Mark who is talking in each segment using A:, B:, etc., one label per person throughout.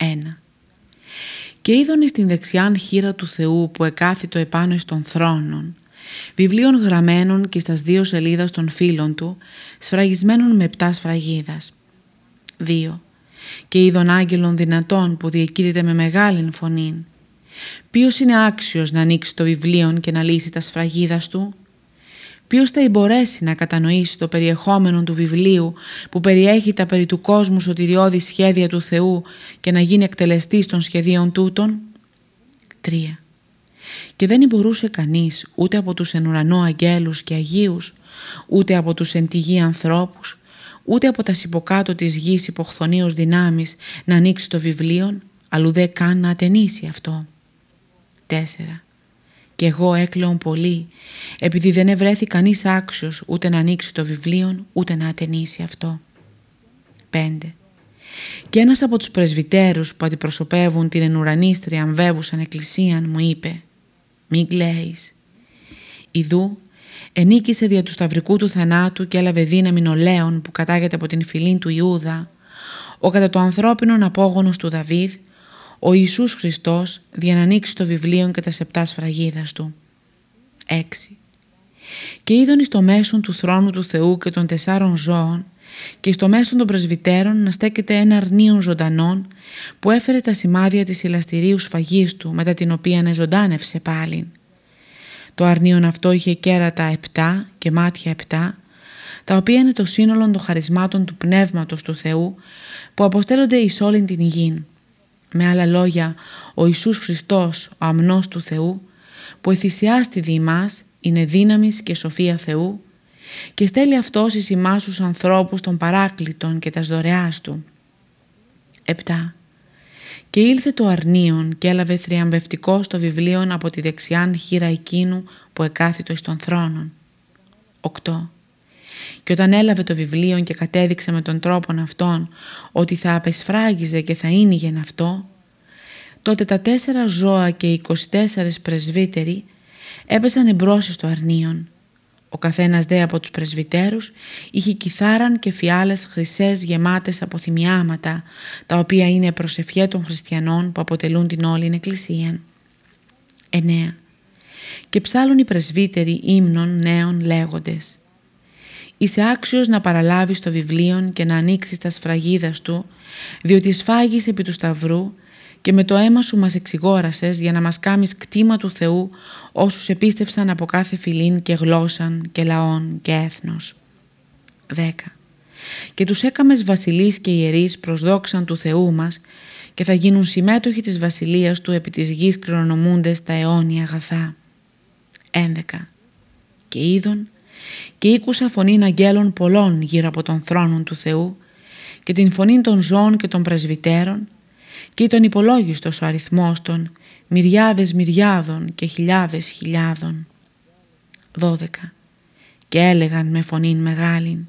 A: 1. Και είδον στην δεξιάν χείρα του Θεού που εκάθιτο επάνω εις των θρόνων, βιβλίων γραμμένων και στας δύο σελίδας των φίλων του, σφραγισμένων με πτά σφραγίδας. 2. Και είδον άγγελων δυνατών που διακήρυται με μεγάλη φωνή. Ποιος είναι άξιος να ανοίξει το βιβλίο και να λύσει τα σφραγίδας του, Ποιος θα μπορέσει να κατανοήσει το περιεχόμενο του βιβλίου που περιέχει τα περί του κόσμου σωτηριώδη σχέδια του Θεού και να γίνει εκτελεστής των σχεδίων τούτων; 3. Και δεν μπορούσε κανείς ούτε από τους εν ουρανό αγγέλους και αγίους, ούτε από τους εν τη γη ανθρώπους, ούτε από τα συμποκάτω της γης υποχθονίως δυνάμεις να ανοίξει το βιβλίο, αλλού δεν καν να ατενίσει αυτό. 4 και εγώ έκλαιον πολύ, επειδή δεν ευρέθη κανείς άξιος ούτε να ανοίξει το βιβλίο, ούτε να ατενίσει αυτό. 5. Και ένας από τους πρεσβυτέρους που αντιπροσωπεύουν την ενουρανίστρια αμβεύουσαν εκκλησίαν μου είπε «Μη κλαίεις». Ιδού ενίκησε δια του σταυρικού του θανάτου και έλαβε δύναμη νολέων που κατάγεται από την φυλή του Ιούδα, ο κατά το ανθρώπινον απόγονος του Δαβίδ, ο Ιησούς Χριστός για να ανοίξει το βιβλίο και τα σεπτά σφραγίδας του. 6. Και είδον στο μέσον του θρόνου του Θεού και των τεσσάρων ζώων και στο μέσον των πρεσβυτέρων να στέκεται ένα αρνίον ζωντανών που έφερε τα σημάδια της ηλαστηρίου σφαγής του μετά την οποία εζωντάνευσε πάλιν. Το αρνίον αυτό είχε κέρατα επτά και μάτια επτά τα οποία είναι το σύνολο των χαρισμάτων του Πνεύματος του Θεού που αποστέλλονται εις όλην την υγιήν. Με άλλα λόγια, ο Ιησούς Χριστός, ο αμνός του Θεού, που εθυσιάστη δι' μας, είναι δύναμης και σοφία Θεού και στέλνει αυτός εις εμάς τους ανθρώπους των παράκλητων και τας δωρεάς Του. 7. Και ήλθε το αρνίον και έλαβε θριαμβευτικό στο βιβλίο από τη δεξιάν χείρα εκείνου που εκάθιτο εις των θρόνων. 8. Και όταν έλαβε το βιβλίο και κατέδειξε με τον τρόπο αυτόν ότι θα απεσφράγιζε και θα ίνιγεν αυτό, τότε τα τέσσερα ζώα και οι 24 πρεσβύτεροι έπεσαν εμπρός στο αρνίον. Ο καθένας δε από τους πρεσβυτέρους είχε κιθάραν και φιάλες χρυσές γεμάτες από θυμιάματα, τα οποία είναι προσευχέ των χριστιανών που αποτελούν την όλη εκκλησία. 9. Και ψάλουν οι πρεσβύτεροι ύμνων νέων λέγοντες Είσαι άξιος να παραλάβεις το βιβλίο και να ανοίξεις τα σφραγίδας του, διότι σφάγεις επί του σταυρού και με το αίμα σου μας εξηγόρασες για να μας κάμεις κτήμα του Θεού όσους επίστευσαν από κάθε φυλήν και γλώσσαν και λαών και έθνος. 10. Και τους έκαμες βασιλείς και ιερείς προς δόξαν του Θεού μας και θα γίνουν συμμέτοχοι της βασιλείας του επί της γης κληρονομούντες τα αιώνια αγαθά. 11. Και είδον και ήκουσα φωνήν αγγέλων πολλών γύρω από τον θρόνο του Θεού και την φωνή των ζώων και των πρεσβυτέρων και ήταν υπολόγιστος ο αριθμός των μυριάδες μυριάδων και χιλιάδες χιλιάδων. 12. Και έλεγαν με φωνήν μεγάλην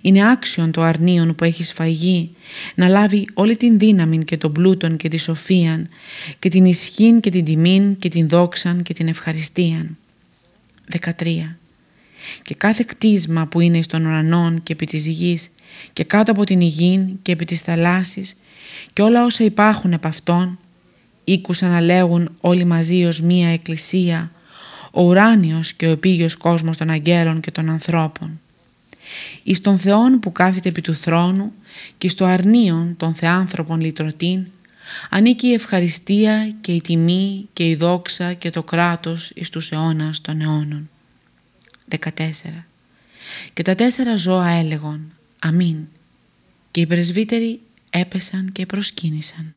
A: είναι άξιον το αρνίον που έχεις σφαγεί να λάβει όλη την δύναμη και τον πλούτον και τη σοφίαν και την ισχύν και την τιμήν και την δόξαν και την ευχαριστίαν. 13 και κάθε κτίσμα που είναι στον ουρανόν και επί της γης και κάτω από την υγιήν και επί της θαλάσσης και όλα όσα υπάρχουν επ' αυτών ήκουσαν να λέγουν όλοι μαζί ως μία εκκλησία ο ουράνιος και ο επίγειος κόσμος των αγγέλων και των ανθρώπων εις τον Θεόν που κάθεται επί του θρόνου και στο αρνίον των θεάνθρωπων λυτρωτήν ανήκει η ευχαριστία και η τιμή και η δόξα και το κράτος εις τους αιώνας των αιώνων. 14. Και τα τέσσερα ζώα έλεγον «Αμήν» και οι πρεσβύτεροι έπεσαν και προσκύνησαν.